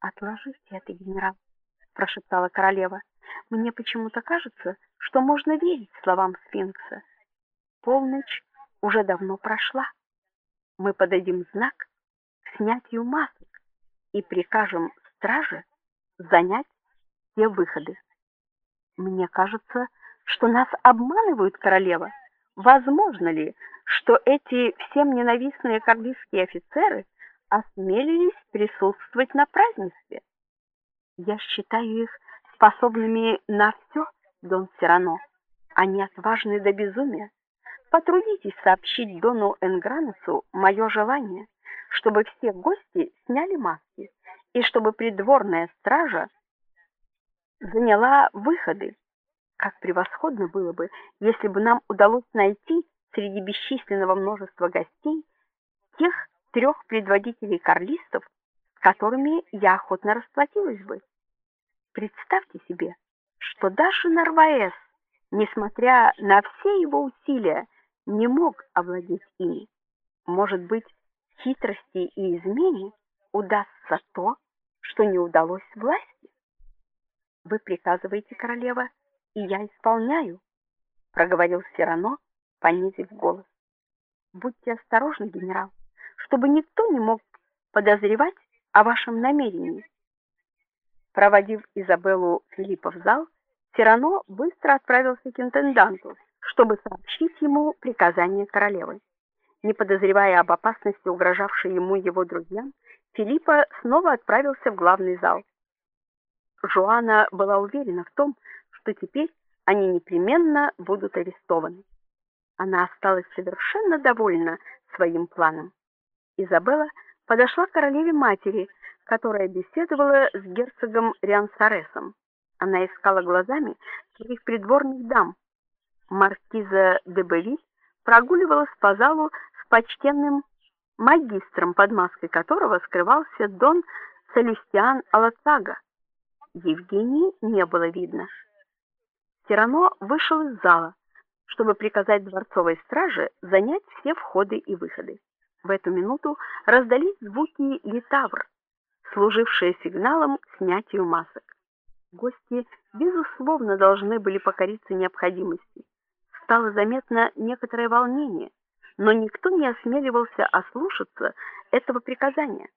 Отложите это, генерал, прошептала королева. Мне почему-то кажется, что можно верить словам сфинкса. Полночь уже давно прошла. Мы подадим знак к снятию масок и прикажем страже занять все выходы. Мне кажется, что нас обманывают, королева. Возможно ли, что эти всем ненавистные королевские офицеры осмелились присутствовать на празднестве? Я считаю их способными на все, Дон Сирано. Они отважны до безумия. Потрудитесь сообщить Дону Энгранесу мое желание, чтобы все гости сняли маски и чтобы придворная стража заняла выходы. Как превосходно было бы, если бы нам удалось найти среди бесчисленного множества гостей тех трех предводителей карлистов, с которыми я охотно расплатилась бы. Представьте себе, что даже Нарваэс, несмотря на все его усилия, не мог овладеть ими. Может быть, хитрости и измене удастся то, что не удалось власти. Вы приказываете, королева, и я исполняю, проговорил Сирано, понизив голос. Будьте осторожны, генерал, чтобы никто не мог подозревать о вашем намерении. Проводив Изабеллу Филиппа в зал, Сирано быстро отправился к интенданту, чтобы сообщить ему приказание королевы. Не подозревая об опасности, угрожавшей ему его друзьям, Филиппа снова отправился в главный зал. Жуана была уверена в том, что теперь они непременно будут арестованы. Она осталась совершенно довольна своим планом. Изабелла подошла к королеве матери, которая беседовала с герцогом Риансаресом. Она искала глазами своих придворных дам. Маркиза де Белли прогуливалась по залу с почтенным магистром, под маской которого скрывался Дон Салюстиан Алацага. Евгении не было видно. Тирано вышел из зала, чтобы приказать дворцовой страже занять все входы и выходы. В эту минуту раздались звуки литавр, служившие сигналом к снятию масок. Гости безусловно должны были покориться необходимости. Стало заметно некоторое волнение, но никто не осмеливался ослушаться этого приказания.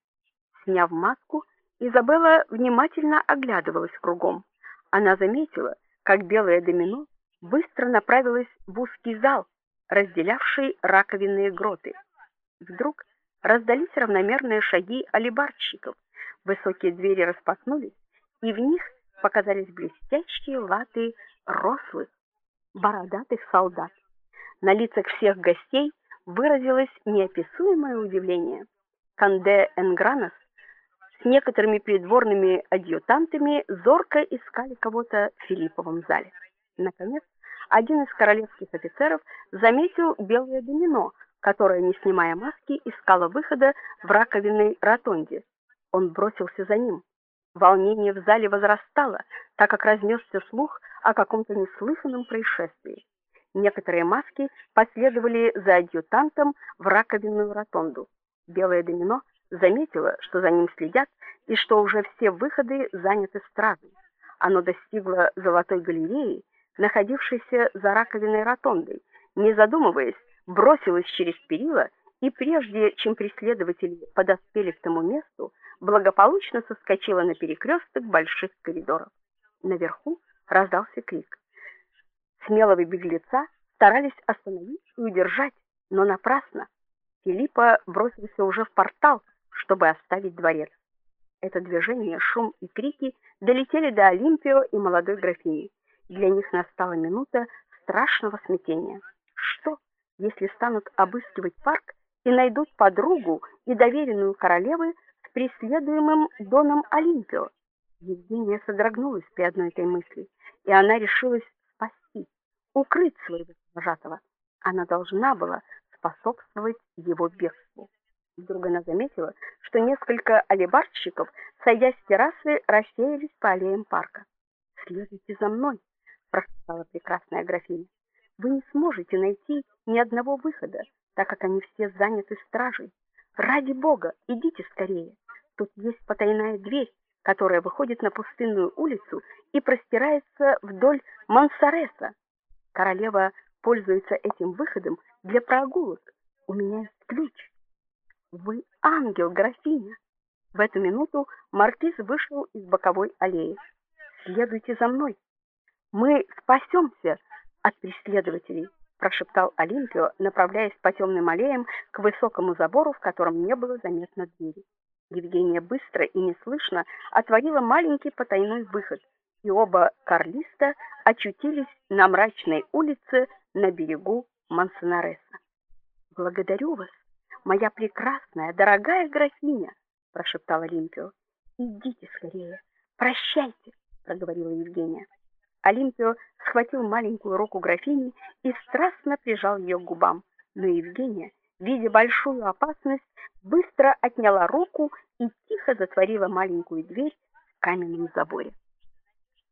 Сняв маску, Изабелла внимательно оглядывалась кругом. Она заметила, как белое домино быстро направилось в узкий зал, разделявший раковинные гроты. Вдруг раздались равномерные шаги алибарщиков. Высокие двери распахнулись, и в них показались блестящие латы рослых, бородатых солдат. На лицах всех гостей выразилось неописуемое удивление. Канде Энгранос с некоторыми придворными адъютантами зорко искали кого-то в Филипповом зале. Наконец, один из королевских офицеров заметил белое домино, которое, не снимая маски, искало выхода в раковинной ротонде. Он бросился за ним. Волнение в зале возрастало, так как разнесся слух о каком-то неслыханном происшествии. Некоторые маски последовали за адъютантом в раковинную ротонду. Белое домино заметило, что за ним следят и что уже все выходы заняты стражей. Оно достигло золотой галереи, находившейся за раковинной ротондой. Не задумываясь, бросилось через перила и прежде чем преследователи подоспели к тому месту, благополучно соскочила на перекресток больших коридоров. Наверху раздался крик. Смелого беглеца старались остановить и удержать, но напрасно. Филиппа бросился уже в портал, чтобы оставить дворец. Это движение, шум и крики долетели до Олимпио и молодой графини. Для них настала минута страшного смятения. Что, если станут обыскивать парк и найдут подругу и доверенную королевы с преследуемым доном Олимпио? Евгения содрогнулась при одной этой мысли, и она решилась спасти, укрыть своего вожатого. Она должна была способствовать его бегству. Вдруг она заметила, что несколько алибарщиков, сойдя с террасы, рассеялись по аллеям парка. "Следуйте за мной", прошептала прекрасная графиня. "Вы не сможете найти ни одного выхода, так как они все заняты стражей. Ради бога, идите скорее. Тут есть потайная дверь, которая выходит на пустынную улицу и простирается вдоль Мансареса. Королева пользуется этим выходом для прогулок. У меня есть ключ. Вы ангел, графиня. В эту минуту маркиз вышел из боковой аллеи. Следуйте за мной. Мы спасемся от преследователей, прошептал Олимпио, направляясь по темным аллеям к высокому забору, в котором не было заметно двери. Евгения быстро и неслышно отворила маленький потайной выход, и оба карлиста очутились на мрачной улице на берегу Мансонареса. Благодарю вас, моя прекрасная, дорогая графиня, прошептал Олимпио. Идите скорее. Прощайте, проговорила Евгения. Олимпио схватил маленькую руку графини и страстно прижал ее к губам. Но Евгения, видя большую опасность, быстро отняла руку и тихо затворила маленькую дверь в каменном заборе.